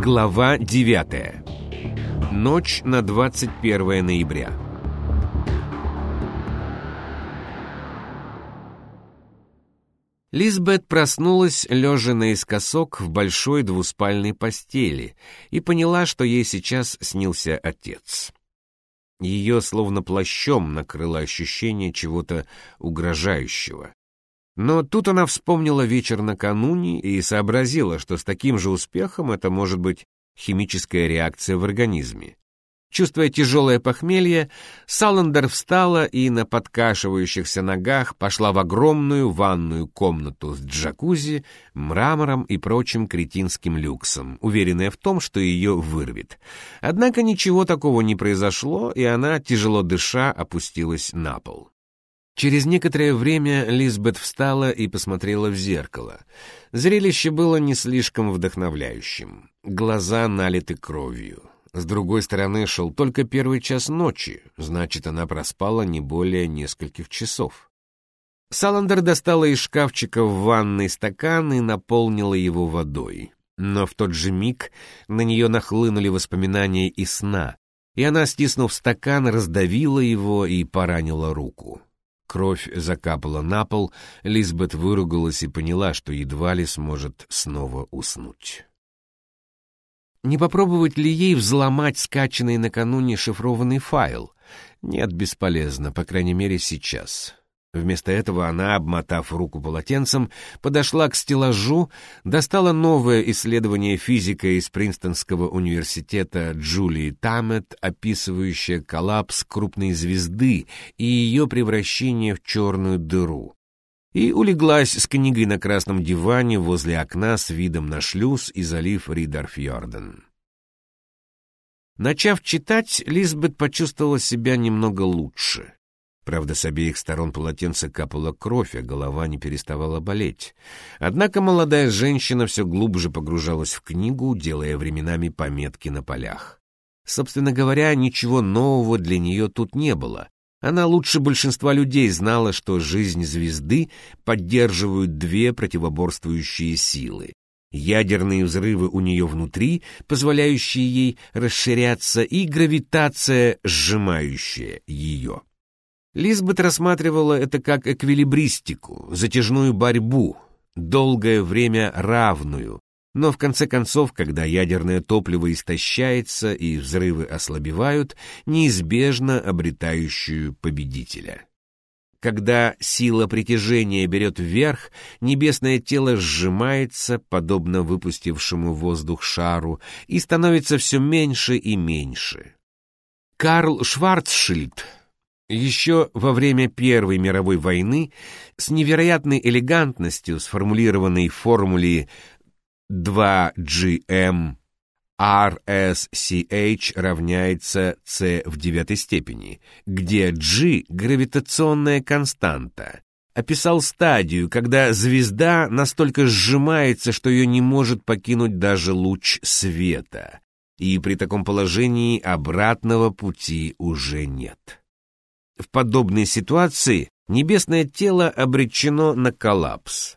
Глава 9. Ночь на 21 ноября. Лизбет проснулась, лежа наискосок в большой двуспальной постели, и поняла, что ей сейчас снился отец. Ее словно плащом накрыло ощущение чего-то угрожающего. Но тут она вспомнила вечер накануне и сообразила, что с таким же успехом это может быть химическая реакция в организме. Чувствуя тяжелое похмелье, Саландер встала и на подкашивающихся ногах пошла в огромную ванную комнату с джакузи, мрамором и прочим кретинским люксом, уверенная в том, что ее вырвет. Однако ничего такого не произошло, и она, тяжело дыша, опустилась на пол. Через некоторое время Лизбет встала и посмотрела в зеркало. Зрелище было не слишком вдохновляющим. Глаза налиты кровью. С другой стороны, шел только первый час ночи, значит, она проспала не более нескольких часов. Саландер достала из шкафчика в ванной стакан и наполнила его водой. Но в тот же миг на нее нахлынули воспоминания и сна, и она, стиснув стакан, раздавила его и поранила руку. Кровь закапала на пол, Лизбет выругалась и поняла, что едва ли сможет снова уснуть. Не попробовать ли ей взломать скачанный накануне шифрованный файл? Нет, бесполезно, по крайней мере, сейчас. Вместо этого она, обмотав руку полотенцем, подошла к стеллажу, достала новое исследование физика из Принстонского университета Джулии Тамет, описывающее коллапс крупной звезды и ее превращение в черную дыру. И улеглась с книгой на красном диване возле окна с видом на шлюз и залив Ридерфьорден. Начав читать, Лизбет почувствовала себя немного лучше — Правда, с обеих сторон полотенца капала кровь, а голова не переставала болеть. Однако молодая женщина все глубже погружалась в книгу, делая временами пометки на полях. Собственно говоря, ничего нового для нее тут не было. Она лучше большинства людей знала, что жизнь звезды поддерживают две противоборствующие силы. Ядерные взрывы у нее внутри, позволяющие ей расширяться, и гравитация, сжимающая ее. Лизбет рассматривала это как эквилибристику, затяжную борьбу, долгое время равную, но в конце концов, когда ядерное топливо истощается и взрывы ослабевают, неизбежно обретающую победителя. Когда сила притяжения берет вверх, небесное тело сжимается, подобно выпустившему воздух шару, и становится все меньше и меньше. Карл Шварцшильд еще во время Первой мировой войны с невероятной элегантностью сформулированной в формуле 2GM RSCH равняется C в девятой степени, где G — гравитационная константа, описал стадию, когда звезда настолько сжимается, что ее не может покинуть даже луч света, и при таком положении обратного пути уже нет. В подобной ситуации небесное тело обречено на коллапс.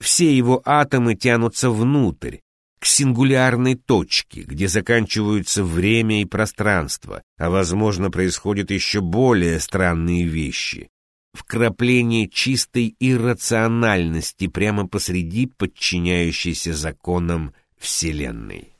Все его атомы тянутся внутрь, к сингулярной точке, где заканчиваются время и пространство, а, возможно, происходят еще более странные вещи. Вкрапление чистой иррациональности прямо посреди подчиняющейся законам Вселенной.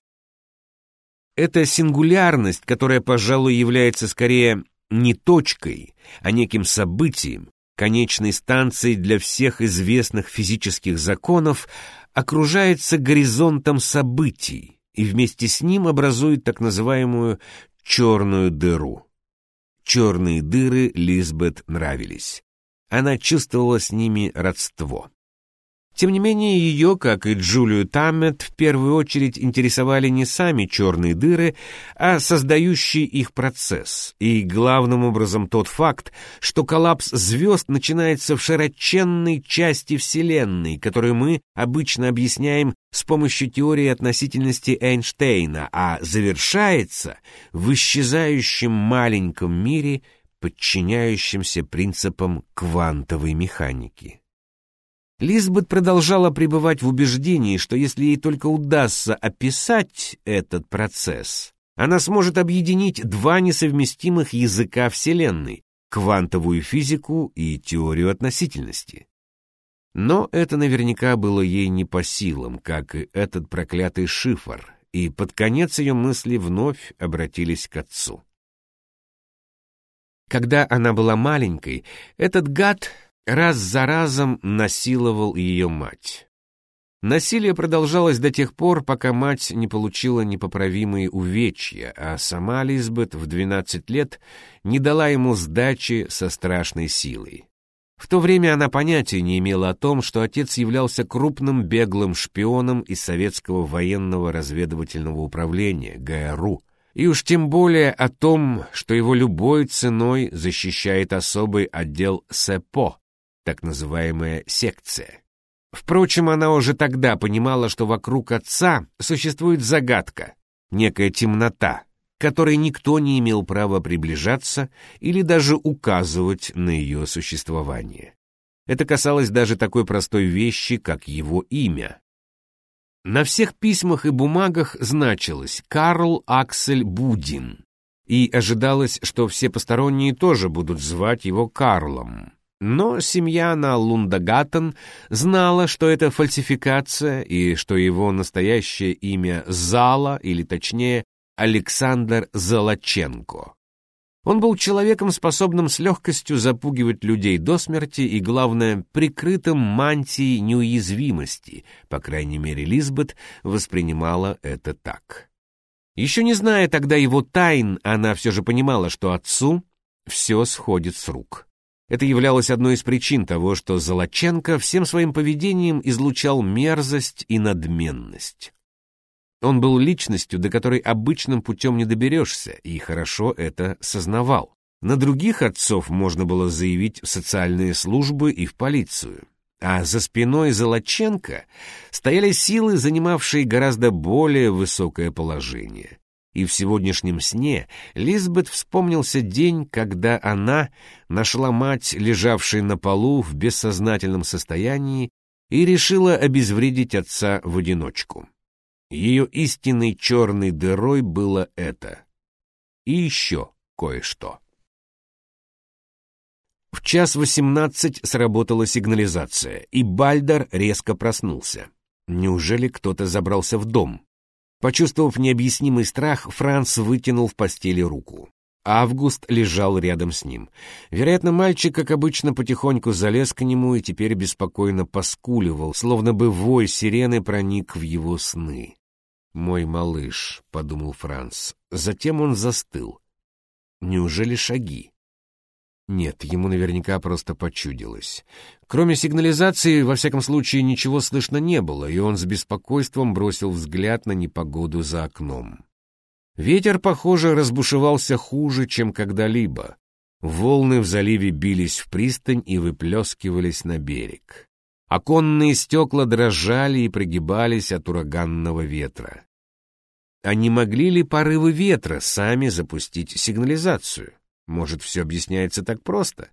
Эта сингулярность, которая, пожалуй, является скорее не точкой, а неким событием, конечной станцией для всех известных физических законов, окружается горизонтом событий и вместе с ним образует так называемую черную дыру. Черные дыры Лизбет нравились. Она чувствовала с ними родство. Тем не менее, ее, как и Джулию Таммет, в первую очередь интересовали не сами черные дыры, а создающий их процесс, и главным образом тот факт, что коллапс звезд начинается в широченной части Вселенной, которую мы обычно объясняем с помощью теории относительности Эйнштейна, а завершается в исчезающем маленьком мире, подчиняющемся принципам квантовой механики. Лизбет продолжала пребывать в убеждении, что если ей только удастся описать этот процесс, она сможет объединить два несовместимых языка Вселенной — квантовую физику и теорию относительности. Но это наверняка было ей не по силам, как и этот проклятый шифр, и под конец ее мысли вновь обратились к отцу. Когда она была маленькой, этот гад раз за разом насиловал ее мать. Насилие продолжалось до тех пор, пока мать не получила непоправимые увечья, а сама Лизбет в 12 лет не дала ему сдачи со страшной силой. В то время она понятия не имела о том, что отец являлся крупным беглым шпионом из советского военного разведывательного управления ГРУ, и уж тем более о том, что его любой ценой защищает особый отдел СЭПО, так называемая секция. Впрочем, она уже тогда понимала, что вокруг отца существует загадка, некая темнота, которой никто не имел права приближаться или даже указывать на ее существование. Это касалось даже такой простой вещи, как его имя. На всех письмах и бумагах значилось «Карл Аксель Будин», и ожидалось, что все посторонние тоже будут звать его Карлом. Но семья на Лундагаттен знала, что это фальсификация и что его настоящее имя Зала, или точнее Александр Золоченко. Он был человеком, способным с легкостью запугивать людей до смерти и, главное, прикрытым мантией неуязвимости, по крайней мере, Лизбет воспринимала это так. Еще не зная тогда его тайн, она все же понимала, что отцу все сходит с рук. Это являлось одной из причин того, что Золоченко всем своим поведением излучал мерзость и надменность. Он был личностью, до которой обычным путем не доберешься, и хорошо это сознавал. На других отцов можно было заявить в социальные службы и в полицию. А за спиной Золоченко стояли силы, занимавшие гораздо более высокое положение. И в сегодняшнем сне Лизбет вспомнился день, когда она нашла мать, лежавшей на полу в бессознательном состоянии, и решила обезвредить отца в одиночку. Ее истинной черной дырой было это. И еще кое-что. В час восемнадцать сработала сигнализация, и Бальдар резко проснулся. Неужели кто-то забрался в дом? Почувствовав необъяснимый страх, Франц вытянул в постели руку. Август лежал рядом с ним. Вероятно, мальчик, как обычно, потихоньку залез к нему и теперь беспокойно поскуливал, словно бы вой сирены проник в его сны. «Мой малыш», — подумал Франц. Затем он застыл. Неужели шаги? Нет, ему наверняка просто почудилось. Кроме сигнализации, во всяком случае, ничего слышно не было, и он с беспокойством бросил взгляд на непогоду за окном. Ветер, похоже, разбушевался хуже, чем когда-либо. Волны в заливе бились в пристань и выплескивались на берег. Оконные стекла дрожали и прогибались от ураганного ветра. А не могли ли порывы ветра сами запустить сигнализацию? Может, все объясняется так просто?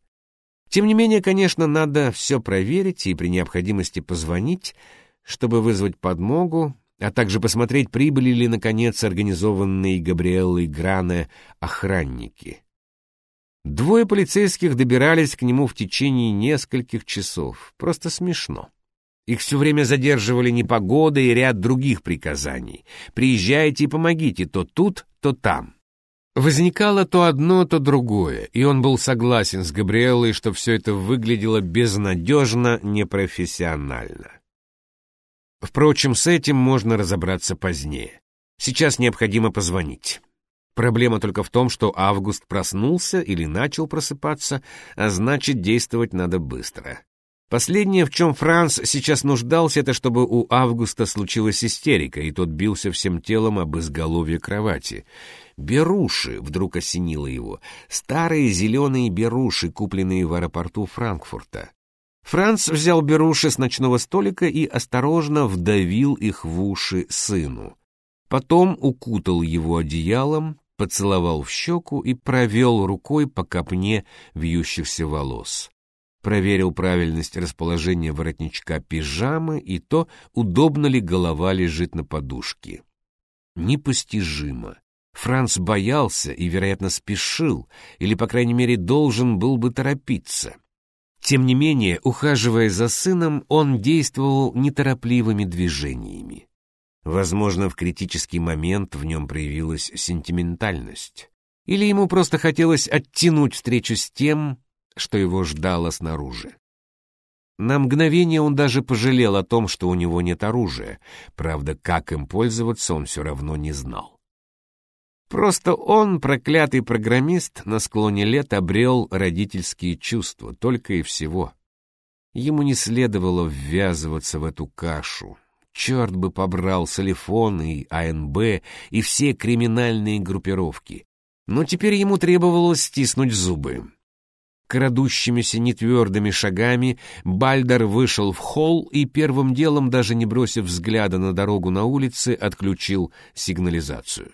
Тем не менее, конечно, надо все проверить и при необходимости позвонить, чтобы вызвать подмогу, а также посмотреть, прибыли ли, наконец, организованные Габриэллой Гране охранники. Двое полицейских добирались к нему в течение нескольких часов. Просто смешно. Их все время задерживали непогода и ряд других приказаний. «Приезжайте и помогите то тут, то там». Возникало то одно, то другое, и он был согласен с Габриэлой, что все это выглядело безнадежно непрофессионально. Впрочем, с этим можно разобраться позднее. Сейчас необходимо позвонить. Проблема только в том, что Август проснулся или начал просыпаться, а значит, действовать надо быстро. Последнее, в чем Франц сейчас нуждался, это чтобы у Августа случилась истерика, и тот бился всем телом об изголовье кровати. Беруши вдруг осенило его. Старые зеленые беруши, купленные в аэропорту Франкфурта. Франц взял беруши с ночного столика и осторожно вдавил их в уши сыну. Потом укутал его одеялом, поцеловал в щеку и провел рукой по копне вьющихся волос. проверил правильность расположения воротничка пижамы и то, удобно ли голова лежит на подушке. Непостижимо. Франц боялся и, вероятно, спешил, или, по крайней мере, должен был бы торопиться. Тем не менее, ухаживая за сыном, он действовал неторопливыми движениями. Возможно, в критический момент в нем проявилась сентиментальность. Или ему просто хотелось оттянуть встречу с тем, что его ждало снаружи. На мгновение он даже пожалел о том, что у него нет оружия, правда, как им пользоваться он все равно не знал. Просто он, проклятый программист, на склоне лет обрел родительские чувства, только и всего. Ему не следовало ввязываться в эту кашу. Черт бы побрал Солифон и АНБ и все криминальные группировки. Но теперь ему требовалось стиснуть зубы. Крадущимися нетвердыми шагами Бальдер вышел в холл и первым делом, даже не бросив взгляда на дорогу на улице, отключил сигнализацию.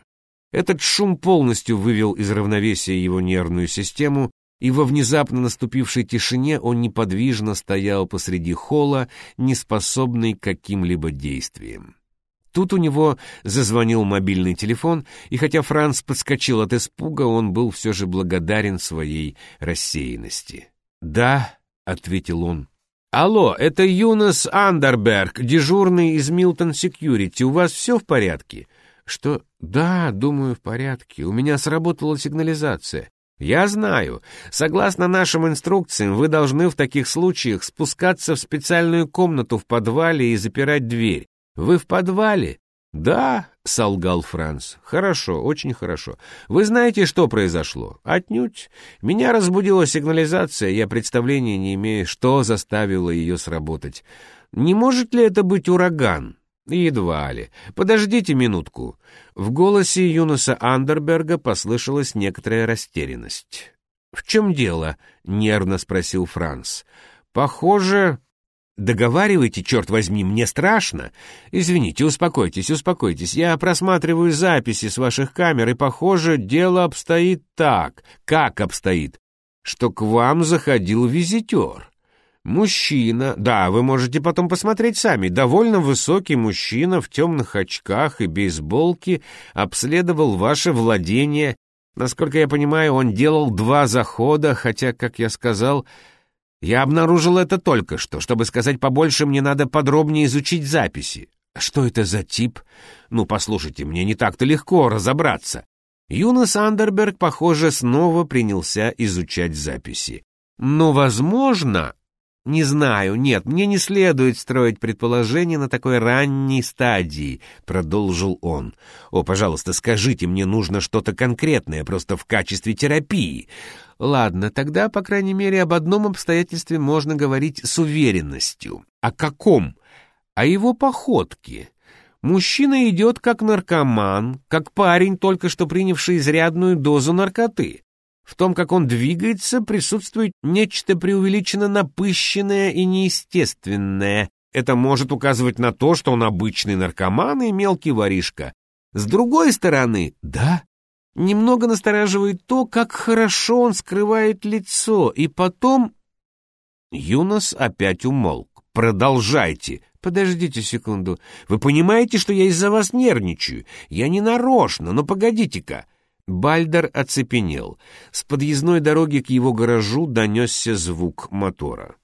Этот шум полностью вывел из равновесия его нервную систему, и во внезапно наступившей тишине он неподвижно стоял посреди холла, неспособный к каким-либо действиям. Тут у него зазвонил мобильный телефон, и хотя Франц подскочил от испуга, он был все же благодарен своей рассеянности. «Да», — ответил он. «Алло, это Юнас Андерберг, дежурный из Милтон Секьюрити. У вас все в порядке?» Что? Да, думаю, в порядке. У меня сработала сигнализация. Я знаю. Согласно нашим инструкциям, вы должны в таких случаях спускаться в специальную комнату в подвале и запирать дверь. Вы в подвале? Да, солгал Франц. Хорошо, очень хорошо. Вы знаете, что произошло? Отнюдь. Меня разбудила сигнализация, я представления не имею, что заставило ее сработать. Не может ли это быть ураган? Едва ли. Подождите минутку. В голосе Юноса Андерберга послышалась некоторая растерянность. «В чем дело?» — нервно спросил Франц. «Похоже...» «Договаривайте, черт возьми, мне страшно. Извините, успокойтесь, успокойтесь. Я просматриваю записи с ваших камер, и, похоже, дело обстоит так. Как обстоит? Что к вам заходил визитер. Мужчина, да, вы можете потом посмотреть сами, довольно высокий мужчина в темных очках и бейсболке обследовал ваше владение. Насколько я понимаю, он делал два захода, хотя, как я сказал, я обнаружил это только что. Чтобы сказать побольше, мне надо подробнее изучить записи. Что это за тип? Ну, послушайте, мне не так-то легко разобраться. Юнос Андерберг, похоже, снова принялся изучать записи. Но, возможно, «Не знаю, нет, мне не следует строить предположения на такой ранней стадии», — продолжил он. «О, пожалуйста, скажите, мне нужно что-то конкретное, просто в качестве терапии». «Ладно, тогда, по крайней мере, об одном обстоятельстве можно говорить с уверенностью». «О каком?» «О его походке». Мужчина идет как наркоман, как парень, только что принявший изрядную дозу наркоты. В том, как он двигается, присутствует нечто преувеличенно напыщенное и неестественное. Это может указывать на то, что он обычный наркоман и мелкий воришка. С другой стороны, да, немного настораживает то, как хорошо он скрывает лицо, и потом... Юнос опять умолк. «Продолжайте!» «Подождите секунду. Вы понимаете, что я из-за вас нервничаю? Я не нарочно, но погодите-ка!» Бальдер оцепенел. С подъездной дороги к его гаражу донесся звук мотора.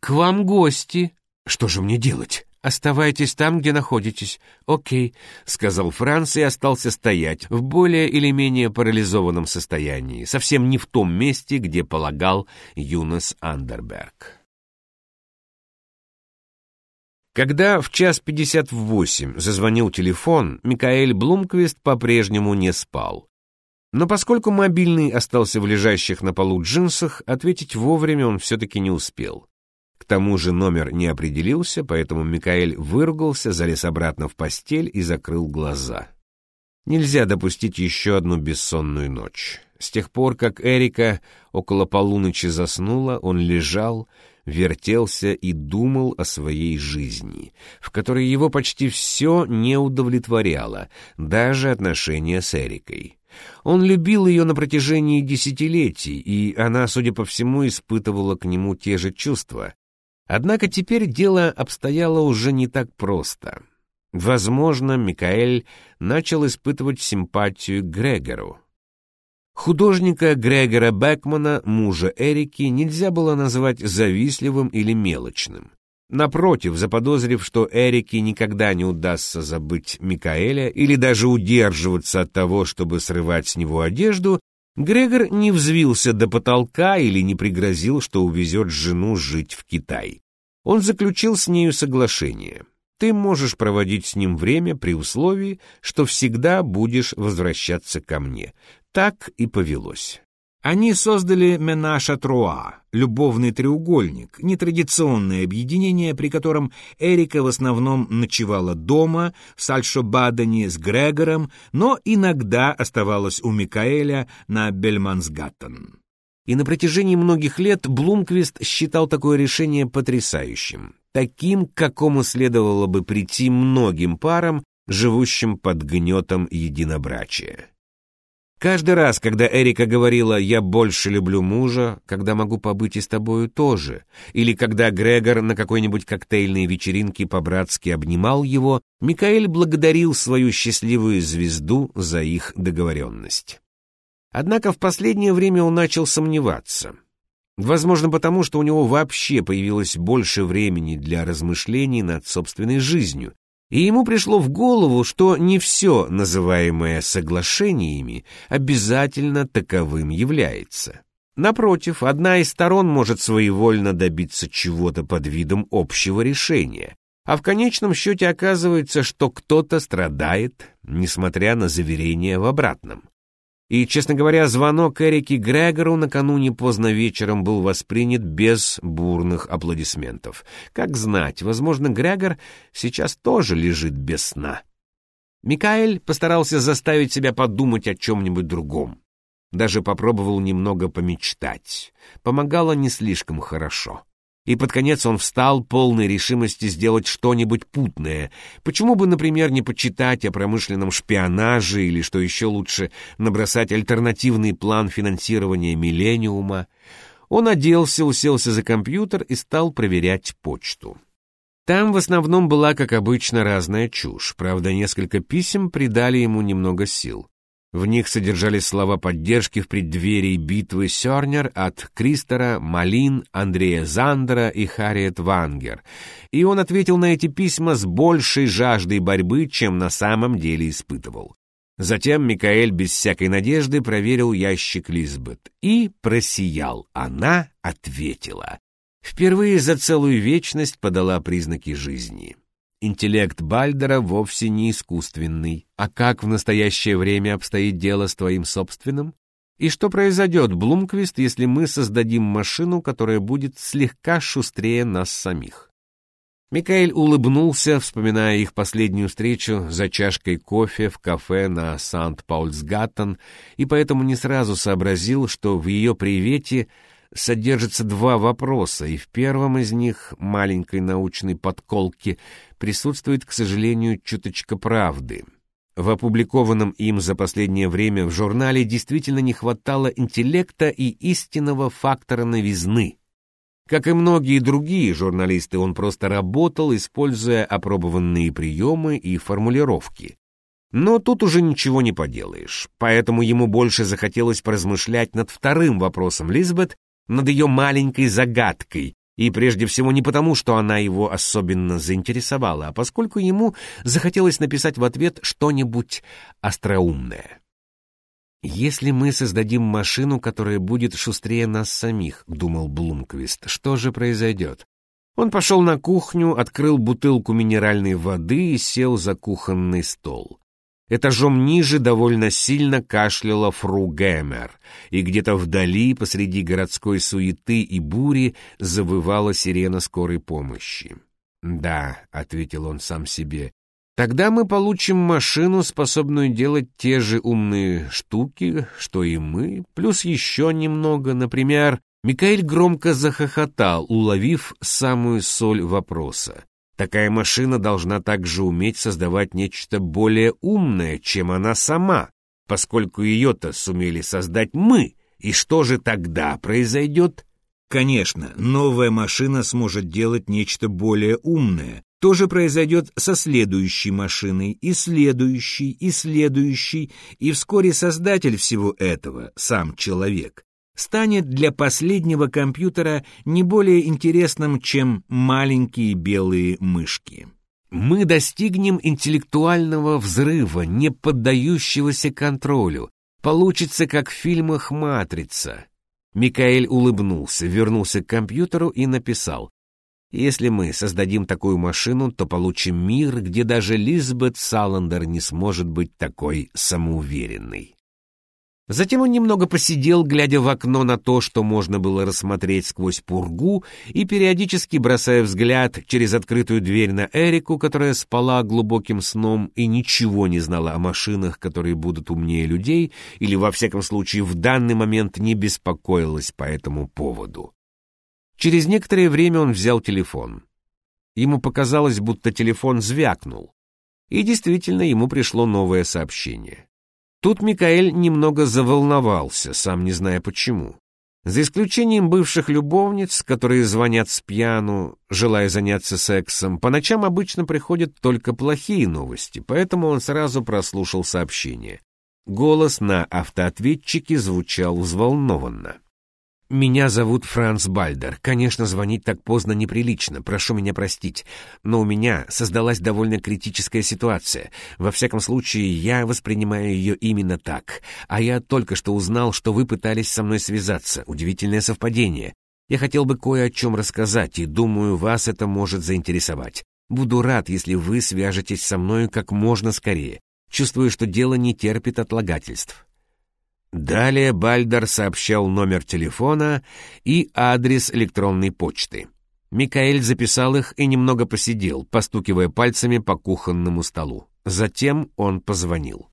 «К вам гости!» «Что же мне делать?» «Оставайтесь там, где находитесь». «Окей», — сказал Франц и остался стоять в более или менее парализованном состоянии, совсем не в том месте, где полагал Юнос Андерберг. Когда в час пятьдесят восемь зазвонил телефон, Микаэль Блумквист по-прежнему не спал. Но поскольку мобильный остался в лежащих на полу джинсах, ответить вовремя он все-таки не успел. К тому же номер не определился, поэтому Микаэль выругался, залез обратно в постель и закрыл глаза. Нельзя допустить еще одну бессонную ночь. С тех пор, как Эрика около полуночи заснула, он лежал, вертелся и думал о своей жизни, в которой его почти все не удовлетворяло, даже отношения с Эрикой. Он любил ее на протяжении десятилетий, и она, судя по всему, испытывала к нему те же чувства. Однако теперь дело обстояло уже не так просто. Возможно, Микаэль начал испытывать симпатию к Грегору. Художника Грегора Бекмана, мужа Эрики, нельзя было назвать завистливым или мелочным. Напротив, заподозрив, что Эрике никогда не удастся забыть Микаэля или даже удерживаться от того, чтобы срывать с него одежду, Грегор не взвился до потолка или не пригрозил, что увезет жену жить в Китай. Он заключил с нею соглашение. Ты можешь проводить с ним время при условии, что всегда будешь возвращаться ко мне. Так и повелось. Они создали Менаша Труа, любовный треугольник, нетрадиционное объединение, при котором Эрика в основном ночевала дома, в Сальшо-Бадене с Грегором, но иногда оставалась у Микаэля на Бельмансгаттен. И на протяжении многих лет Блумквист считал такое решение потрясающим, таким, к какому следовало бы прийти многим парам, живущим под гнетом единобрачия. Каждый раз, когда Эрика говорила «я больше люблю мужа», когда могу побыть и с тобою тоже, или когда Грегор на какой-нибудь коктейльной вечеринке по-братски обнимал его, Микаэль благодарил свою счастливую звезду за их договоренность. Однако в последнее время он начал сомневаться. Возможно, потому что у него вообще появилось больше времени для размышлений над собственной жизнью, и ему пришло в голову, что не все, называемое соглашениями, обязательно таковым является. Напротив, одна из сторон может своевольно добиться чего-то под видом общего решения, а в конечном счете оказывается, что кто-то страдает, несмотря на заверения в обратном. И, честно говоря, звонок Эрике Грегору накануне поздно вечером был воспринят без бурных аплодисментов. Как знать, возможно, Грегор сейчас тоже лежит без сна. Микаэль постарался заставить себя подумать о чем-нибудь другом. Даже попробовал немного помечтать. Помогало не слишком хорошо и под конец он встал полной решимости сделать что-нибудь путное. Почему бы, например, не почитать о промышленном шпионаже или, что еще лучше, набросать альтернативный план финансирования «Миллениума»? Он оделся, уселся за компьютер и стал проверять почту. Там в основном была, как обычно, разная чушь, правда, несколько писем придали ему немного сил. В них содержались слова поддержки в преддверии битвы Сёрнер от Кристера, Малин, Андрея Зандера и Харриет Вангер, и он ответил на эти письма с большей жаждой борьбы, чем на самом деле испытывал. Затем Микаэль без всякой надежды проверил ящик Лизбет и просиял. Она ответила. Впервые за целую вечность подала признаки жизни. Интеллект Бальдера вовсе не искусственный. А как в настоящее время обстоит дело с твоим собственным? И что произойдет, Блумквист, если мы создадим машину, которая будет слегка шустрее нас самих? Микаэль улыбнулся, вспоминая их последнюю встречу за чашкой кофе в кафе на Сант-Паульсгаттен, и поэтому не сразу сообразил, что в ее привете содержится два вопроса, и в первом из них, маленькой научной подколке, присутствует, к сожалению, чуточка правды. В опубликованном им за последнее время в журнале действительно не хватало интеллекта и истинного фактора новизны. Как и многие другие журналисты, он просто работал, используя опробованные приемы и формулировки. Но тут уже ничего не поделаешь, поэтому ему больше захотелось поразмышлять над вторым вопросом Лизбет, над ее маленькой загадкой, и прежде всего не потому, что она его особенно заинтересовала, а поскольку ему захотелось написать в ответ что-нибудь остроумное. «Если мы создадим машину, которая будет шустрее нас самих», — думал Блумквист, — «что же произойдет?» Он пошел на кухню, открыл бутылку минеральной воды и сел за кухонный стол. Этажом ниже довольно сильно кашляла фру Гэмер, и где-то вдали, посреди городской суеты и бури, завывала сирена скорой помощи. «Да», — ответил он сам себе, — «тогда мы получим машину, способную делать те же умные штуки, что и мы, плюс еще немного, например...» Микаэль громко захохотал, уловив самую соль вопроса. Такая машина должна также уметь создавать нечто более умное, чем она сама. поскольку ее-то сумели создать мы. И что же тогда произойдет? Конечно, новая машина сможет делать нечто более умное. То же произойдет со следующей машиной, и следующей, и следующей, и вскоре создатель всего этого, сам человек, станет для последнего компьютера не более интересным, чем маленькие белые мышки. Мы достигнем интеллектуального взрыва, не поддающегося контролю. Получится, как в фильмах «Матрица». Микаэль улыбнулся, вернулся к компьютеру и написал. «Если мы создадим такую машину, то получим мир, где даже Лизбет Саландер не сможет быть такой самоуверенной». Затем он немного посидел, глядя в окно на то, что можно было рассмотреть сквозь пургу, и периодически бросая взгляд через открытую дверь на Эрику, которая спала глубоким сном и ничего не знала о машинах, которые будут умнее людей, или, во всяком случае, в данный момент не беспокоилась по этому поводу. Через некоторое время он взял телефон. Ему показалось, будто телефон звякнул. И действительно, ему пришло новое сообщение. Тут Микаэль немного заволновался, сам не зная почему. За исключением бывших любовниц, которые звонят с пьяну, желая заняться сексом, по ночам обычно приходят только плохие новости, поэтому он сразу прослушал сообщение. Голос на автоответчике звучал взволнованно. «Меня зовут Франц Бальдер. Конечно, звонить так поздно неприлично, прошу меня простить. Но у меня создалась довольно критическая ситуация. Во всяком случае, я воспринимаю ее именно так. А я только что узнал, что вы пытались со мной связаться. Удивительное совпадение. Я хотел бы кое о чем рассказать, и думаю, вас это может заинтересовать. Буду рад, если вы свяжетесь со мной как можно скорее. Чувствую, что дело не терпит отлагательств». Далее Бальдер сообщал номер телефона и адрес электронной почты. Микаэль записал их и немного посидел, постукивая пальцами по кухонному столу. Затем он позвонил.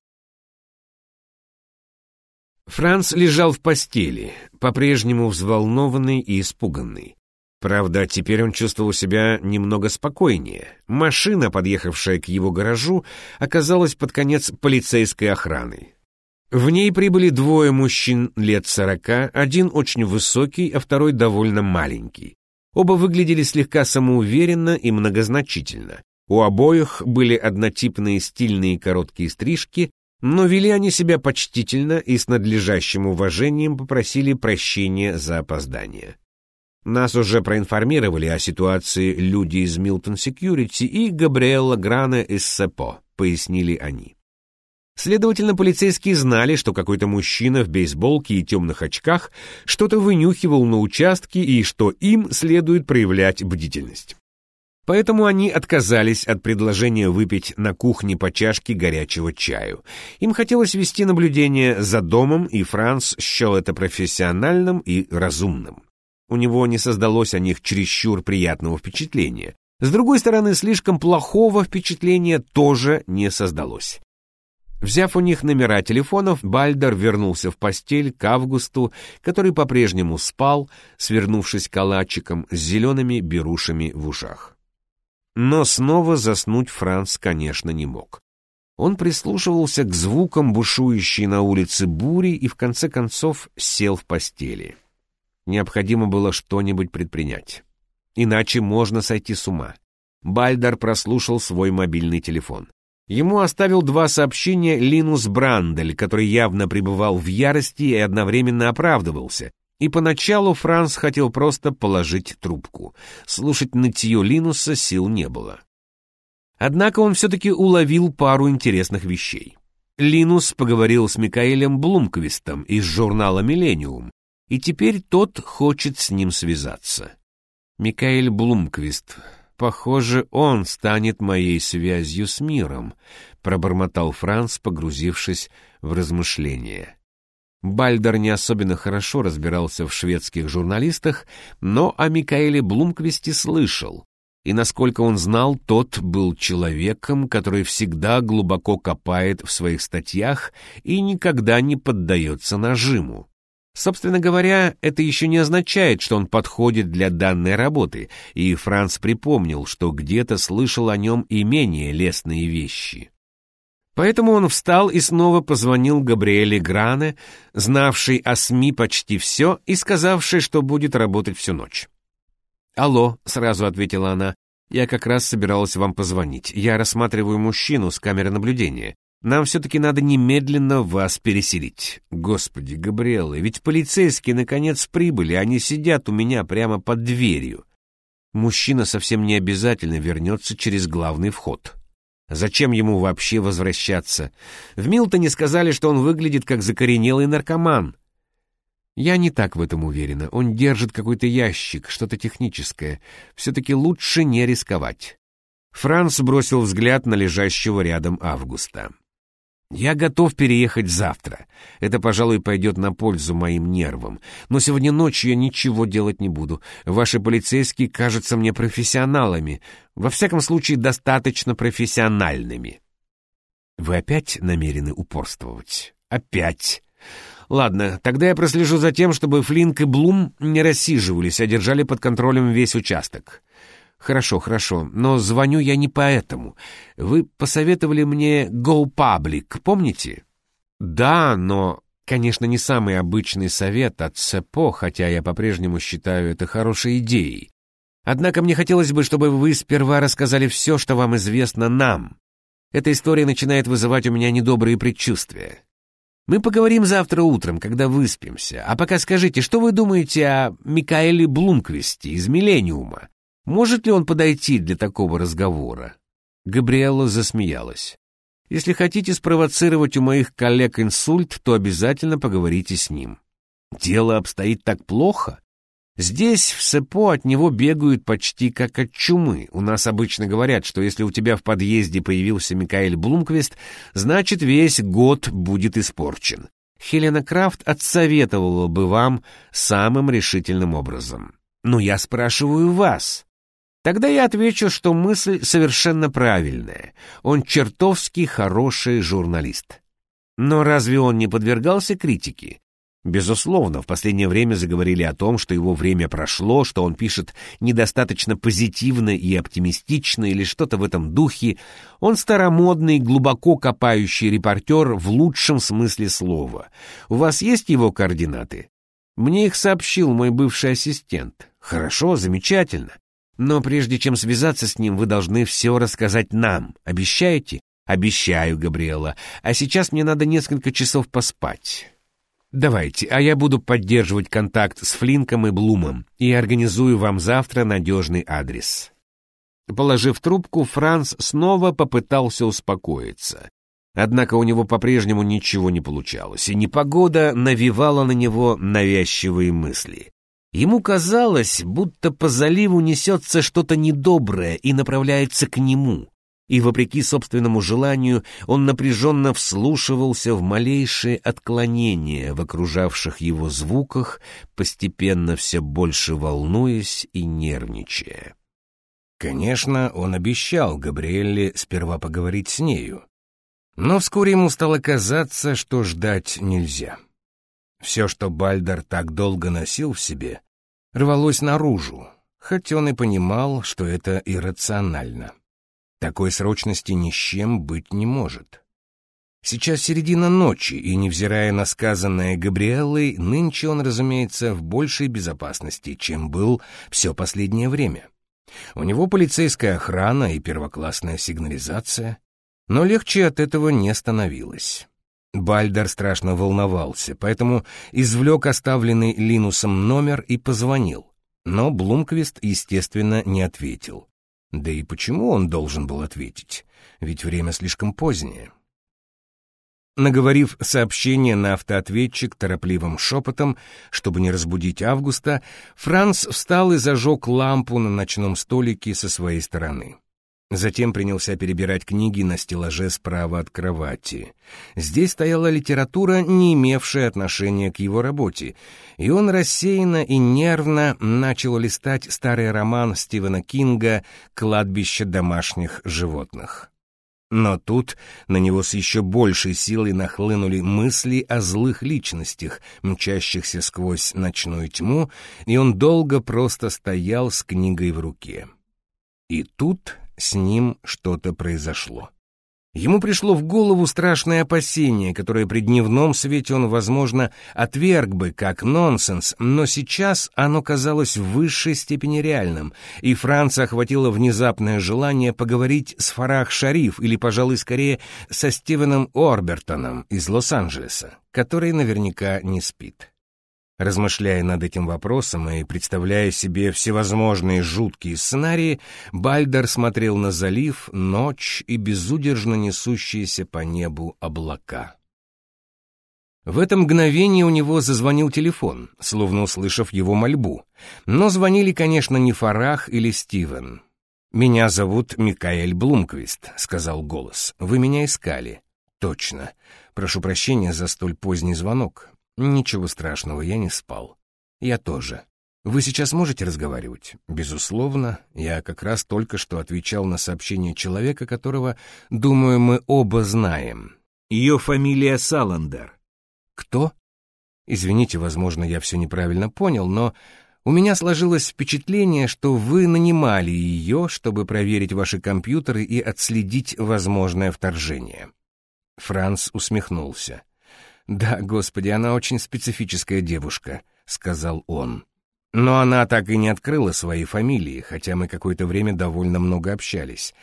Франц лежал в постели, по-прежнему взволнованный и испуганный. Правда, теперь он чувствовал себя немного спокойнее. Машина, подъехавшая к его гаражу, оказалась под конец полицейской охраной. В ней прибыли двое мужчин лет сорока, один очень высокий, а второй довольно маленький. Оба выглядели слегка самоуверенно и многозначительно. У обоих были однотипные стильные короткие стрижки, но вели они себя почтительно и с надлежащим уважением попросили прощения за опоздание. Нас уже проинформировали о ситуации люди из Милтон Секьюрити и Габриэлла Грана из Сепо, пояснили они. Следовательно, полицейские знали, что какой-то мужчина в бейсболке и темных очках что-то вынюхивал на участке и что им следует проявлять бдительность. Поэтому они отказались от предложения выпить на кухне по чашке горячего чаю. Им хотелось вести наблюдение за домом, и Франц счел это профессиональным и разумным. У него не создалось о них чересчур приятного впечатления. С другой стороны, слишком плохого впечатления тоже не создалось. Взяв у них номера телефонов, Бальдер вернулся в постель к Августу, который по-прежнему спал, свернувшись калачиком с зелеными берушами в ушах. Но снова заснуть Франц, конечно, не мог. Он прислушивался к звукам бушующей на улице бури и в конце концов сел в постели. Необходимо было что-нибудь предпринять. Иначе можно сойти с ума. Бальдер прослушал свой мобильный телефон. Ему оставил два сообщения Линус Брандель, который явно пребывал в ярости и одновременно оправдывался. И поначалу Франц хотел просто положить трубку. Слушать нытье Линуса сил не было. Однако он все-таки уловил пару интересных вещей. Линус поговорил с Микаэлем Блумквистом из журнала «Миллениум», и теперь тот хочет с ним связаться. Микаэль Блумквист Похоже, он станет моей связью с миром, пробормотал Франц, погрузившись в размышления. Бальдер не особенно хорошо разбирался в шведских журналистах, но о Микаэле Блумквисте слышал. И насколько он знал, тот был человеком, который всегда глубоко копает в своих статьях и никогда не поддается нажиму. Собственно говоря, это еще не означает, что он подходит для данной работы, и Франц припомнил, что где-то слышал о нем и менее лестные вещи. Поэтому он встал и снова позвонил Габриэле Гране, знавшей о СМИ почти все и сказавшей, что будет работать всю ночь. «Алло», — сразу ответила она, — «я как раз собиралась вам позвонить. Я рассматриваю мужчину с камеры наблюдения. Нам все-таки надо немедленно вас переселить. Господи, Габриэла, ведь полицейские наконец прибыли, они сидят у меня прямо под дверью. Мужчина совсем не обязательно вернется через главный вход». Зачем ему вообще возвращаться? В Милтоне сказали, что он выглядит как закоренелый наркоман. Я не так в этом уверена. Он держит какой-то ящик, что-то техническое. Все-таки лучше не рисковать. Франц бросил взгляд на лежащего рядом Августа. Я готов переехать завтра. Это, пожалуй, пойдет на пользу моим нервам. Но сегодня ночью я ничего делать не буду. Ваши полицейские кажутся мне профессионалами. Во всяком случае, достаточно профессиональными. Вы опять намерены упорствовать? Опять. Ладно, тогда я прослежу за тем, чтобы Флинк и Блум не рассиживались, а держали под контролем весь участок. «Хорошо, хорошо, но звоню я не поэтому. Вы посоветовали мне Go Public, помните?» «Да, но, конечно, не самый обычный совет от СЭПО, хотя я по-прежнему считаю это хорошей идеей. Однако мне хотелось бы, чтобы вы сперва рассказали все, что вам известно нам. Эта история начинает вызывать у меня недобрые предчувствия. Мы поговорим завтра утром, когда выспимся. А пока скажите, что вы думаете о Микаэле Блумквисте из «Миллениума»? Может ли он подойти для такого разговора? Габриэлла засмеялась. Если хотите спровоцировать у моих коллег инсульт, то обязательно поговорите с ним. Дело обстоит так плохо. Здесь, в СЭПО, от него бегают почти как от чумы. У нас обычно говорят, что если у тебя в подъезде появился Микаэль Блумквист, значит, весь год будет испорчен. Хелена Крафт отсоветовала бы вам самым решительным образом. Но я спрашиваю вас, Тогда я отвечу, что мысль совершенно правильная. Он чертовски хороший журналист. Но разве он не подвергался критике? Безусловно, в последнее время заговорили о том, что его время прошло, что он пишет недостаточно позитивно и оптимистично или что-то в этом духе. Он старомодный, глубоко копающий репортер в лучшем смысле слова. У вас есть его координаты? Мне их сообщил мой бывший ассистент. Хорошо, замечательно. Но прежде чем связаться с ним, вы должны все рассказать нам. Обещаете? Обещаю, Габриэла. А сейчас мне надо несколько часов поспать. Давайте, а я буду поддерживать контакт с Флинком и Блумом и организую вам завтра надежный адрес. Положив трубку, Франц снова попытался успокоиться. Однако у него по-прежнему ничего не получалось, и непогода навевала на него навязчивые мысли. Ему казалось, будто по заливу несется что-то недоброе и направляется к нему, и, вопреки собственному желанию, он напряженно вслушивался в малейшие отклонения в окружавших его звуках, постепенно все больше волнуясь и нервничая. Конечно, он обещал Габриэле сперва поговорить с нею, но вскоре ему стало казаться, что ждать нельзя. Все, что Бальдер так долго носил в себе, рвалось наружу, хоть он и понимал, что это иррационально. Такой срочности ни с чем быть не может. Сейчас середина ночи, и, невзирая на сказанное Габриэллой, нынче он, разумеется, в большей безопасности, чем был все последнее время. У него полицейская охрана и первоклассная сигнализация, но легче от этого не становилось. Бальдер страшно волновался, поэтому извлек оставленный Линусом номер и позвонил. Но Блумквист, естественно, не ответил. Да и почему он должен был ответить? Ведь время слишком позднее. Наговорив сообщение на автоответчик торопливым шепотом, чтобы не разбудить Августа, Франц встал и зажег лампу на ночном столике со своей стороны. Затем принялся перебирать книги на стеллаже справа от кровати. Здесь стояла литература, не имевшая отношения к его работе, и он рассеянно и нервно начал листать старый роман Стивена Кинга «Кладбище домашних животных». Но тут на него с еще большей силой нахлынули мысли о злых личностях, мчащихся сквозь ночную тьму, и он долго просто стоял с книгой в руке. И тут с ним что-то произошло. Ему пришло в голову страшное опасение, которое при дневном свете он, возможно, отверг бы как нонсенс, но сейчас оно казалось в высшей степени реальным, и Франца охватило внезапное желание поговорить с Фарах Шариф или, пожалуй, скорее, со Стивеном Орбертоном из Лос-Анджелеса, который наверняка не спит. Размышляя над этим вопросом и представляя себе всевозможные жуткие сценарии, Бальдер смотрел на залив, ночь и безудержно несущиеся по небу облака. В это мгновение у него зазвонил телефон, словно услышав его мольбу. Но звонили, конечно, не Фарах или Стивен. «Меня зовут Микаэль Блумквист», — сказал голос. «Вы меня искали». «Точно. Прошу прощения за столь поздний звонок. Ничего страшного, я не спал. Я тоже. Вы сейчас можете разговаривать? Безусловно, я как раз только что отвечал на сообщение человека, которого, думаю, мы оба знаем. Ее фамилия Саландер. Кто? Извините, возможно, я все неправильно понял, но у меня сложилось впечатление, что вы нанимали ее, чтобы проверить ваши компьютеры и отследить возможное вторжение. Франц усмехнулся. «Да, господи, она очень специфическая девушка», — сказал он. Но она так и не открыла своей фамилии, хотя мы какое-то время довольно много общались.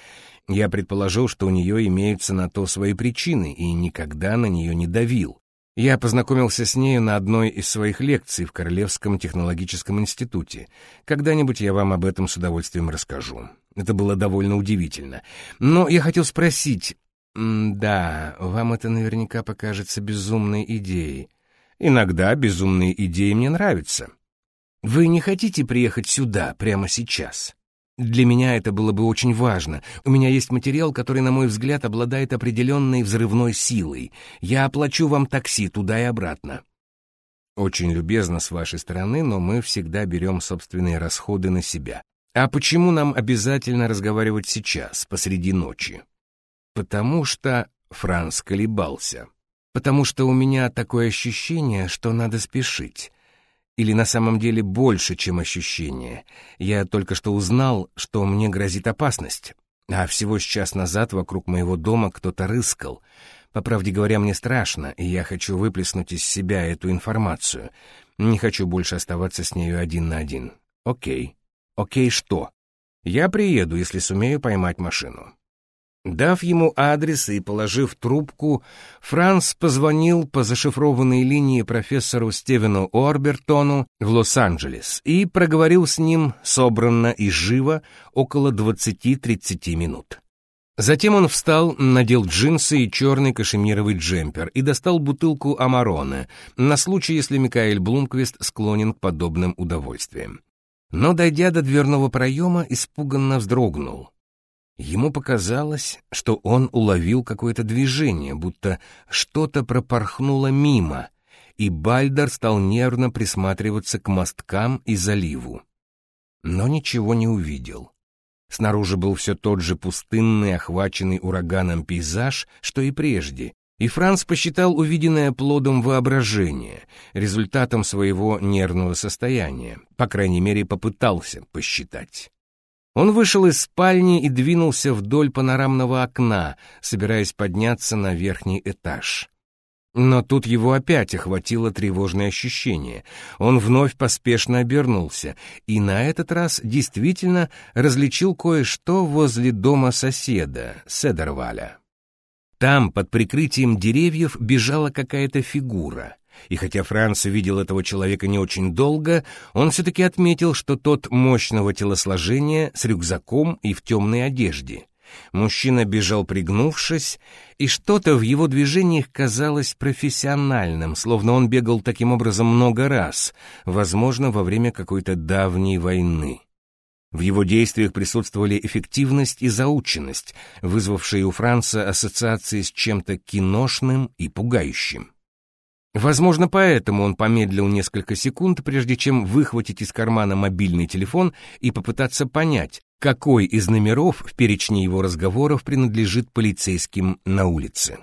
Я предположил, что у нее имеются на то свои причины, и никогда на нее не давил. Я познакомился с нею на одной из своих лекций в Королевском технологическом институте. Когда-нибудь я вам об этом с удовольствием расскажу. Это было довольно удивительно. Но я хотел спросить, «Да, вам это наверняка покажется безумной идеей. Иногда безумные идеи мне нравятся. Вы не хотите приехать сюда прямо сейчас? Для меня это было бы очень важно. У меня есть материал, который, на мой взгляд, обладает определенной взрывной силой. Я оплачу вам такси туда и обратно». «Очень любезно с вашей стороны, но мы всегда берем собственные расходы на себя. А почему нам обязательно разговаривать сейчас, посреди ночи?» Потому что... Франц колебался. Потому что у меня такое ощущение, что надо спешить. Или на самом деле больше, чем ощущение. Я только что узнал, что мне грозит опасность. А всего с час назад вокруг моего дома кто-то рыскал. По правде говоря, мне страшно, и я хочу выплеснуть из себя эту информацию. Не хочу больше оставаться с нею один на один. Окей. Окей что? Я приеду, если сумею поймать машину. Дав ему адрес и положив трубку, Франц позвонил по зашифрованной линии профессору Стивену Орбертону в Лос-Анджелес и проговорил с ним собранно и живо около 20-30 минут. Затем он встал, надел джинсы и черный кашемировый джемпер и достал бутылку Амароне на случай, если Микаэль Блумквист склонен к подобным удовольствиям. Но, дойдя до дверного проема, испуганно вздрогнул — Ему показалось, что он уловил какое-то движение, будто что-то пропорхнуло мимо, и Бальдер стал нервно присматриваться к мосткам и заливу. Но ничего не увидел. Снаружи был все тот же пустынный, охваченный ураганом пейзаж, что и прежде, и Франц посчитал увиденное плодом воображения, результатом своего нервного состояния, по крайней мере, попытался посчитать. Он вышел из спальни и двинулся вдоль панорамного окна, собираясь подняться на верхний этаж. Но тут его опять охватило тревожное ощущение. Он вновь поспешно обернулся и на этот раз действительно различил кое-что возле дома соседа, Седерваля. Там, под прикрытием деревьев, бежала какая-то фигура — и хотя Франц видел этого человека не очень долго, он все-таки отметил, что тот мощного телосложения с рюкзаком и в темной одежде. Мужчина бежал пригнувшись, и что-то в его движениях казалось профессиональным, словно он бегал таким образом много раз, возможно, во время какой-то давней войны. В его действиях присутствовали эффективность и заученность, вызвавшие у Франца ассоциации с чем-то киношным и пугающим. Возможно, поэтому он помедлил несколько секунд, прежде чем выхватить из кармана мобильный телефон и попытаться понять, какой из номеров в перечне его разговоров принадлежит полицейским на улице.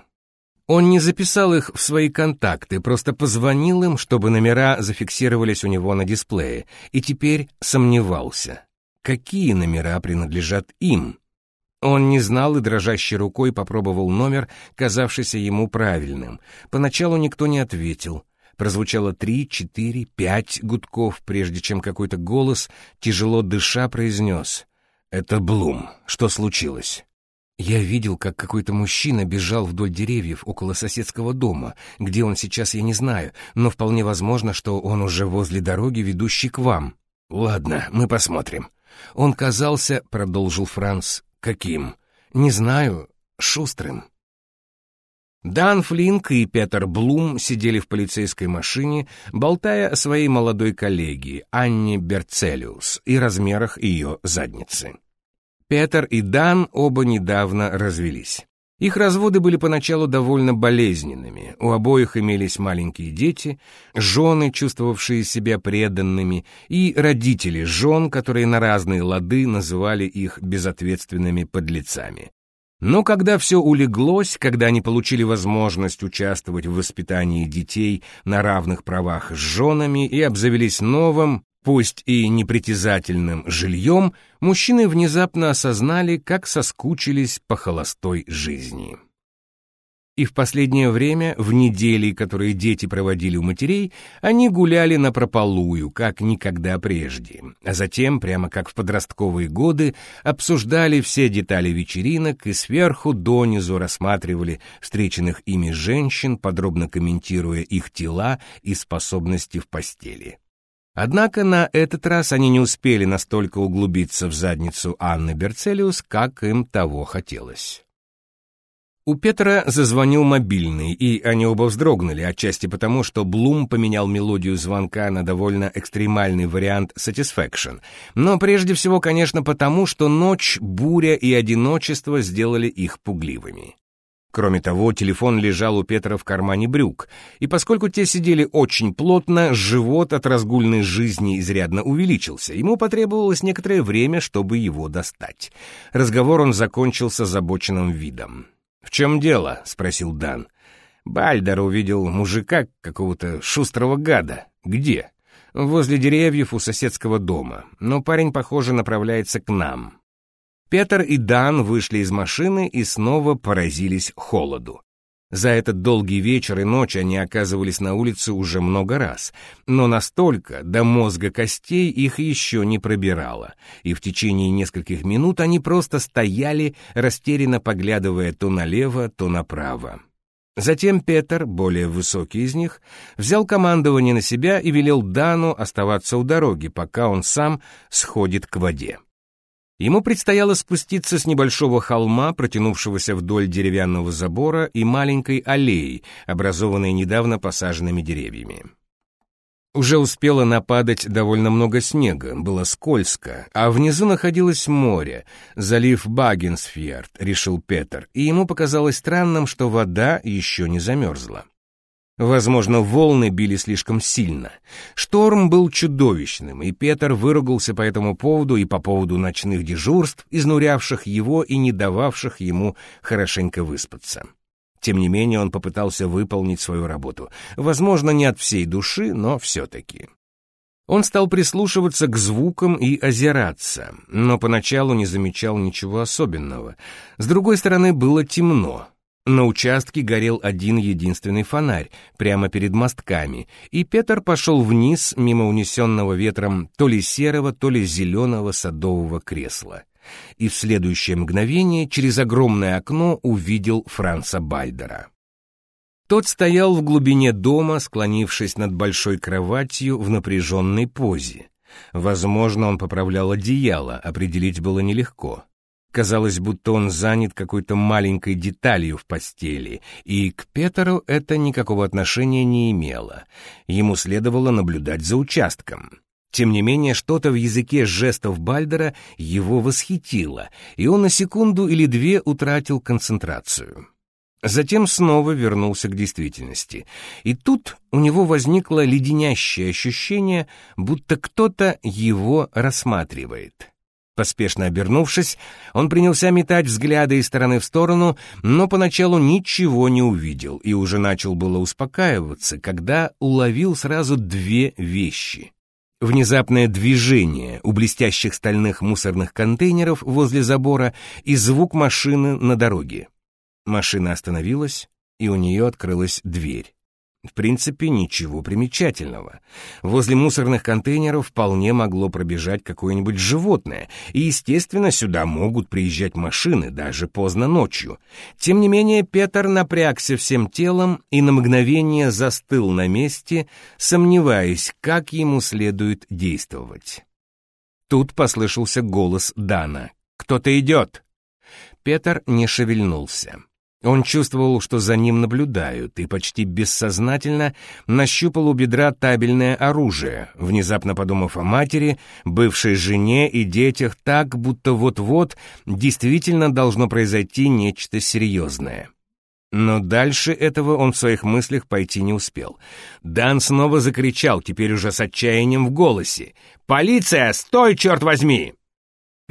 Он не записал их в свои контакты, просто позвонил им, чтобы номера зафиксировались у него на дисплее, и теперь сомневался, какие номера принадлежат им. Он не знал и дрожащей рукой попробовал номер, казавшийся ему правильным. Поначалу никто не ответил. Прозвучало три, четыре, пять гудков, прежде чем какой-то голос, тяжело дыша, произнес. «Это Блум. Что случилось?» Я видел, как какой-то мужчина бежал вдоль деревьев около соседского дома. Где он сейчас, я не знаю, но вполне возможно, что он уже возле дороги, ведущей к вам. Ладно, мы посмотрим. Он казался, — продолжил Франц, — каким? Не знаю, шустрым. Дан Флинк и Петер Блум сидели в полицейской машине, болтая о своей молодой коллеге, Анне Берцелиус, и размерах ее задницы. Петер и Дан оба недавно развелись. Их разводы были поначалу довольно болезненными. У обоих имелись маленькие дети, жены, чувствовавшие себя преданными, и родители жен, которые на разные лады называли их безответственными подлецами. Но когда все улеглось, когда они получили возможность участвовать в воспитании детей на равных правах с женами и обзавелись новым, пусть и непритязательным жильем, мужчины внезапно осознали, как соскучились по холостой жизни. И в последнее время, в недели, которые дети проводили у матерей, они гуляли на прополую, как никогда прежде, а затем, прямо как в подростковые годы, обсуждали все детали вечеринок и сверху донизу рассматривали встреченных ими женщин, подробно комментируя их тела и способности в постели. Однако на этот раз они не успели настолько углубиться в задницу Анны Берцелиус, как им того хотелось. У Петра зазвонил мобильный, и они оба вздрогнули, отчасти потому, что Блум поменял мелодию звонка на довольно экстремальный вариант Satisfaction, но прежде всего, конечно, потому, что ночь, буря и одиночество сделали их пугливыми. Кроме того, телефон лежал у Петра в кармане брюк, и поскольку те сидели очень плотно, живот от разгульной жизни изрядно увеличился. Ему потребовалось некоторое время, чтобы его достать. Разговор он закончился забоченным видом. «В чем дело?» — спросил Дан. Бальдер увидел мужика какого-то шустрого гада. Где? Возле деревьев у соседского дома. Но парень, похоже, направляется к нам. Петр и Дан вышли из машины и снова поразились холоду. За этот долгий вечер и ночь они оказывались на улице уже много раз, но настолько до мозга костей их еще не пробирало, и в течение нескольких минут они просто стояли, растерянно поглядывая то налево, то направо. Затем Петр, более высокий из них, взял командование на себя и велел Дану оставаться у дороги, пока он сам сходит к воде. Ему предстояло спуститься с небольшого холма, протянувшегося вдоль деревянного забора и маленькой аллеи, образованной недавно посаженными деревьями. Уже успело нападать довольно много снега, было скользко, а внизу находилось море, залив Багенсфьерд, решил Петер, и ему показалось странным, что вода еще не замерзла. Возможно, волны били слишком сильно. Шторм был чудовищным, и Петр выругался по этому поводу и по поводу ночных дежурств, изнурявших его и не дававших ему хорошенько выспаться. Тем не менее, он попытался выполнить свою работу. Возможно, не от всей души, но все-таки. Он стал прислушиваться к звукам и озираться, но поначалу не замечал ничего особенного. С другой стороны, было темно, на участке горел один единственный фонарь, прямо перед мостками, и Петр пошел вниз мимо унесенного ветром то ли серого, то ли зеленого садового кресла. И в следующее мгновение через огромное окно увидел Франца Бальдера. Тот стоял в глубине дома, склонившись над большой кроватью в напряженной позе. Возможно, он поправлял одеяло, определить было нелегко. Казалось, будто он занят какой-то маленькой деталью в постели, и к Петеру это никакого отношения не имело. Ему следовало наблюдать за участком. Тем не менее, что-то в языке жестов Бальдера его восхитило, и он на секунду или две утратил концентрацию. Затем снова вернулся к действительности. И тут у него возникло леденящее ощущение, будто кто-то его рассматривает. Поспешно обернувшись, он принялся метать взгляды из стороны в сторону, но поначалу ничего не увидел и уже начал было успокаиваться, когда уловил сразу две вещи. Внезапное движение у блестящих стальных мусорных контейнеров возле забора и звук машины на дороге. Машина остановилась, и у нее открылась дверь. В принципе, ничего примечательного. Возле мусорных контейнеров вполне могло пробежать какое-нибудь животное, и, естественно, сюда могут приезжать машины даже поздно ночью. Тем не менее, Петр напрягся всем телом и на мгновение застыл на месте, сомневаясь, как ему следует действовать. Тут послышался голос Дана. «Кто-то идет!» Петр не шевельнулся. Он чувствовал, что за ним наблюдают, и почти бессознательно нащупал у бедра табельное оружие, внезапно подумав о матери, бывшей жене и детях так, будто вот-вот действительно должно произойти нечто серьезное. Но дальше этого он в своих мыслях пойти не успел. Дан снова закричал, теперь уже с отчаянием в голосе. «Полиция! Стой, черт возьми!»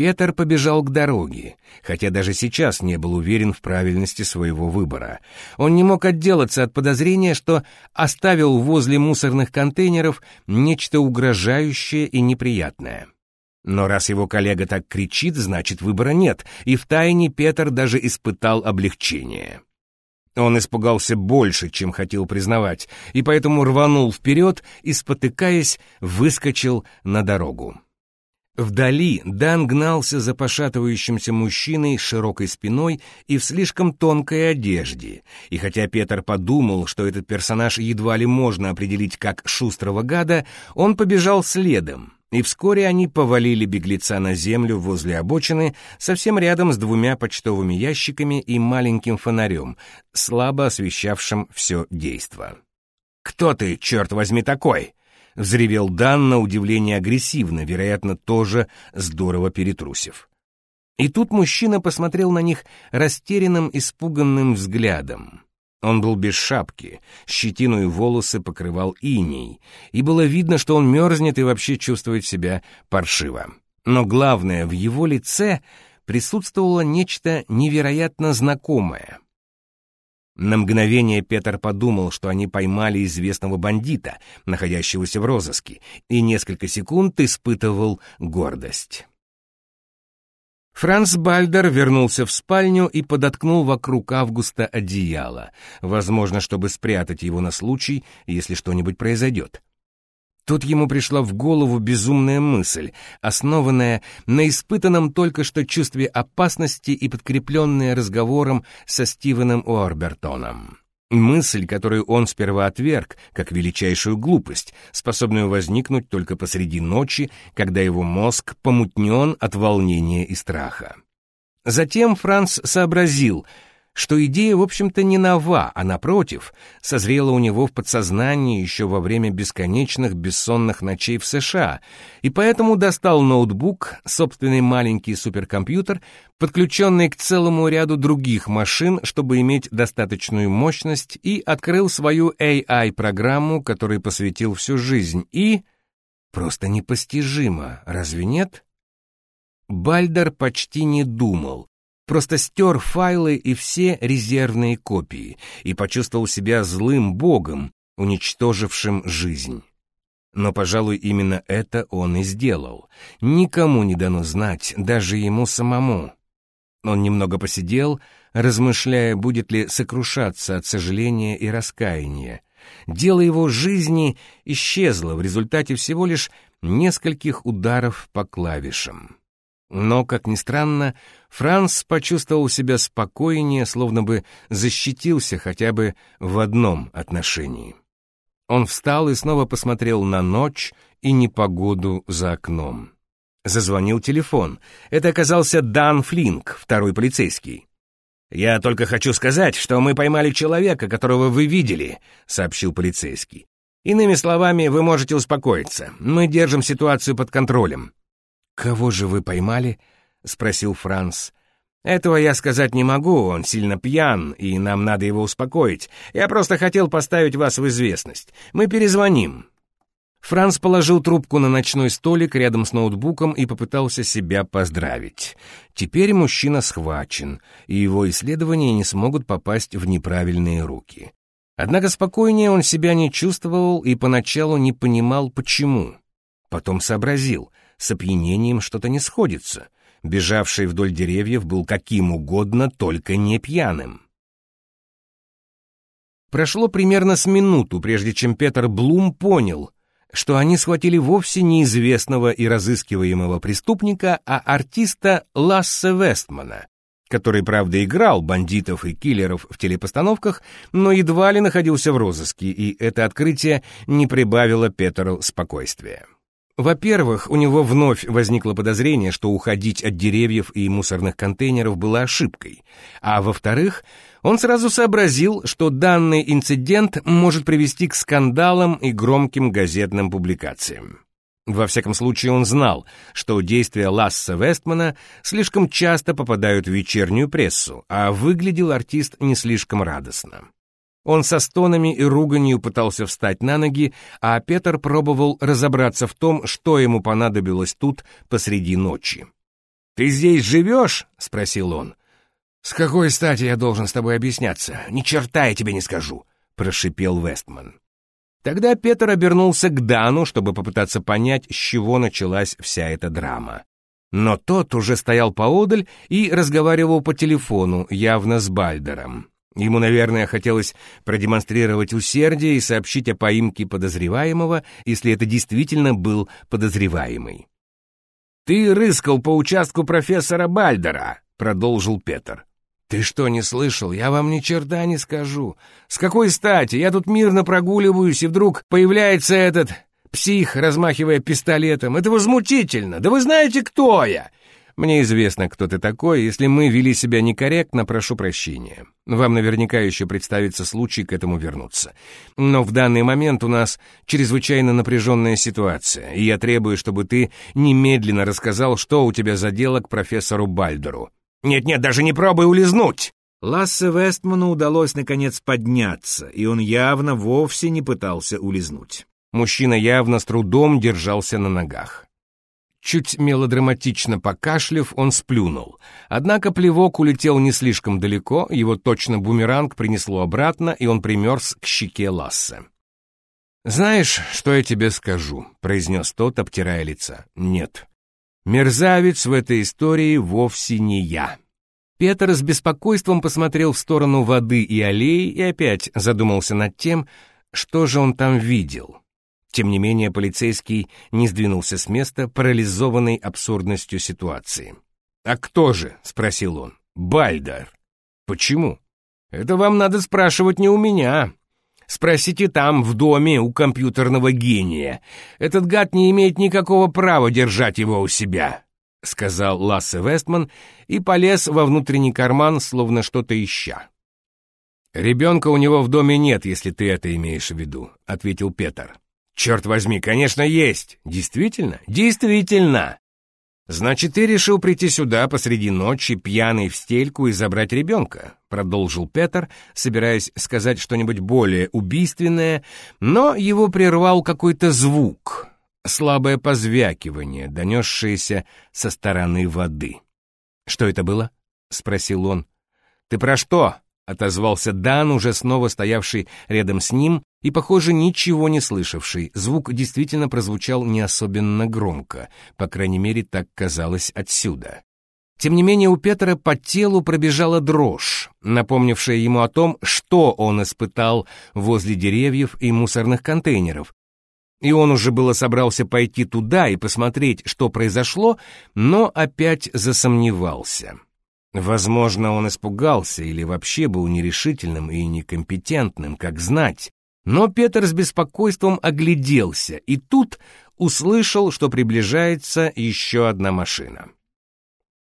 Петр побежал к дороге, хотя даже сейчас не был уверен в правильности своего выбора. Он не мог отделаться от подозрения, что оставил возле мусорных контейнеров нечто угрожающее и неприятное. Но раз его коллега так кричит, значит выбора нет, и втайне Петр даже испытал облегчение. Он испугался больше, чем хотел признавать, и поэтому рванул вперед и, спотыкаясь, выскочил на дорогу. Вдали Дан гнался за пошатывающимся мужчиной с широкой спиной и в слишком тонкой одежде, и хотя Петр подумал, что этот персонаж едва ли можно определить как шустрого гада, он побежал следом, и вскоре они повалили беглеца на землю возле обочины, совсем рядом с двумя почтовыми ящиками и маленьким фонарем, слабо освещавшим все действо. «Кто ты, черт возьми, такой?» — взревел Дан на удивление агрессивно, вероятно, тоже здорово перетрусив. И тут мужчина посмотрел на них растерянным, испуганным взглядом. Он был без шапки, щетину и волосы покрывал иней, и было видно, что он мерзнет и вообще чувствует себя паршиво. Но главное, в его лице присутствовало нечто невероятно знакомое — на мгновение Петр подумал, что они поймали известного бандита, находящегося в розыске, и несколько секунд испытывал гордость. Франц Бальдер вернулся в спальню и подоткнул вокруг Августа одеяло, возможно, чтобы спрятать его на случай, если что-нибудь произойдет. Тут ему пришла в голову безумная мысль, основанная на испытанном только что чувстве опасности и подкрепленная разговором со Стивеном Уорбертоном. Мысль, которую он сперва отверг, как величайшую глупость, способную возникнуть только посреди ночи, когда его мозг помутнен от волнения и страха. Затем Франц сообразил — что идея, в общем-то, не нова, а, напротив, созрела у него в подсознании еще во время бесконечных бессонных ночей в США, и поэтому достал ноутбук, собственный маленький суперкомпьютер, подключенный к целому ряду других машин, чтобы иметь достаточную мощность, и открыл свою AI-программу, которой посвятил всю жизнь, и... Просто непостижимо, разве нет? Бальдер почти не думал, просто стер файлы и все резервные копии и почувствовал себя злым богом, уничтожившим жизнь. Но, пожалуй, именно это он и сделал. Никому не дано знать, даже ему самому. Он немного посидел, размышляя, будет ли сокрушаться от сожаления и раскаяния. Дело его жизни исчезло в результате всего лишь нескольких ударов по клавишам. Но, как ни странно, Франц почувствовал себя спокойнее, словно бы защитился хотя бы в одном отношении. Он встал и снова посмотрел на ночь и непогоду за окном. Зазвонил телефон. Это оказался Дан Флинк, второй полицейский. «Я только хочу сказать, что мы поймали человека, которого вы видели», — сообщил полицейский. «Иными словами, вы можете успокоиться. Мы держим ситуацию под контролем». «Кого же вы поймали?» — спросил Франц. «Этого я сказать не могу, он сильно пьян, и нам надо его успокоить. Я просто хотел поставить вас в известность. Мы перезвоним». Франц положил трубку на ночной столик рядом с ноутбуком и попытался себя поздравить. Теперь мужчина схвачен, и его исследования не смогут попасть в неправильные руки. Однако спокойнее он себя не чувствовал и поначалу не понимал, почему. Потом сообразил, с опьянением что-то не сходится. Бежавший вдоль деревьев был каким угодно, только не пьяным. Прошло примерно с минуту, прежде чем Петр Блум понял, что они схватили вовсе неизвестного и разыскиваемого преступника, а артиста Лассе Вестмана, который, правда, играл бандитов и киллеров в телепостановках, но едва ли находился в розыске, и это открытие не прибавило Петеру спокойствия. Во-первых, у него вновь возникло подозрение, что уходить от деревьев и мусорных контейнеров было ошибкой, а во-вторых, он сразу сообразил, что данный инцидент может привести к скандалам и громким газетным публикациям. Во всяком случае, он знал, что действия Ласса Вестмана слишком часто попадают в вечернюю прессу, а выглядел артист не слишком радостно. Он со стонами и руганью пытался встать на ноги, а Петр пробовал разобраться в том, что ему понадобилось тут посреди ночи. «Ты здесь живешь?» — спросил он. «С какой стати я должен с тобой объясняться? Ни черта я тебе не скажу», — прошипел Вестман. Тогда Петр обернулся к Дану, чтобы попытаться понять, с чего началась вся эта драма. Но тот уже стоял поодаль и разговаривал по телефону, явно с Бальдером. Ему, наверное, хотелось продемонстрировать усердие и сообщить о поимке подозреваемого, если это действительно был подозреваемый. «Ты рыскал по участку профессора Бальдера», — продолжил Петр. «Ты что, не слышал? Я вам ни черта не скажу. С какой стати? Я тут мирно прогуливаюсь, и вдруг появляется этот псих, размахивая пистолетом. Это возмутительно! Да вы знаете, кто я! Мне известно, кто ты такой. Если мы вели себя некорректно, прошу прощения. Вам наверняка еще представится случай к этому вернуться. Но в данный момент у нас чрезвычайно напряженная ситуация, и я требую, чтобы ты немедленно рассказал, что у тебя за дело к профессору Бальдеру. Нет-нет, даже не пробуй улизнуть!» Лассе Вестману удалось наконец подняться, и он явно вовсе не пытался улизнуть. Мужчина явно с трудом держался на ногах. Чуть мелодраматично покашлив, он сплюнул. Однако плевок улетел не слишком далеко, его точно бумеранг принесло обратно, и он примерз к щеке Лассе. «Знаешь, что я тебе скажу?» — произнес тот, обтирая лица. «Нет. Мерзавец в этой истории вовсе не я». Петр с беспокойством посмотрел в сторону воды и аллеи и опять задумался над тем, что же он там видел. Тем не менее, полицейский не сдвинулся с места, парализованный абсурдностью ситуации. «А кто же?» — спросил он. «Бальдар». «Почему?» «Это вам надо спрашивать не у меня. Спросите там, в доме, у компьютерного гения. Этот гад не имеет никакого права держать его у себя», — сказал Лассе Вестман и полез во внутренний карман, словно что-то ища. «Ребенка у него в доме нет, если ты это имеешь в виду», — ответил Петр. Черт возьми, конечно, есть. Действительно? Действительно. Значит, ты решил прийти сюда посреди ночи, пьяный в стельку и забрать ребенка, продолжил Петр, собираясь сказать что-нибудь более убийственное, но его прервал какой-то звук, слабое позвякивание, донесшееся со стороны воды. Что это было? спросил он. Ты про что? отозвался Дан, уже снова стоявший рядом с ним и, похоже, ничего не слышавший. Звук действительно прозвучал не особенно громко, по крайней мере, так казалось отсюда. Тем не менее, у Петра по телу пробежала дрожь, напомнившая ему о том, что он испытал возле деревьев и мусорных контейнеров. И он уже было собрался пойти туда и посмотреть, что произошло, но опять засомневался. Возможно, он испугался или вообще был нерешительным и некомпетентным, как знать. Но Петр с беспокойством огляделся и тут услышал, что приближается еще одна машина.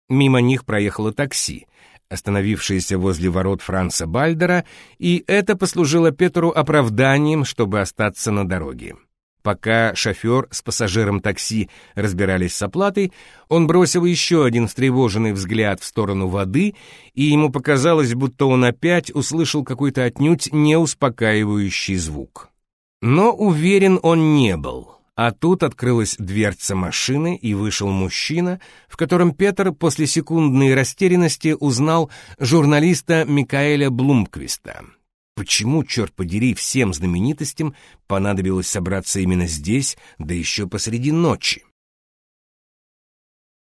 Мимо них проехало такси, остановившееся возле ворот Франца Бальдера, и это послужило Петру оправданием, чтобы остаться на дороге. Пока шофер с пассажиром такси разбирались с оплатой, он бросил еще один встревоженный взгляд в сторону воды, и ему показалось, будто он опять услышал какой-то отнюдь неуспокаивающий звук. Но уверен он не был. А тут открылась дверца машины, и вышел мужчина, в котором Петр после секундной растерянности узнал журналиста Микаэля Блумквиста. Почему, черт подери, всем знаменитостям понадобилось собраться именно здесь, да еще посреди ночи?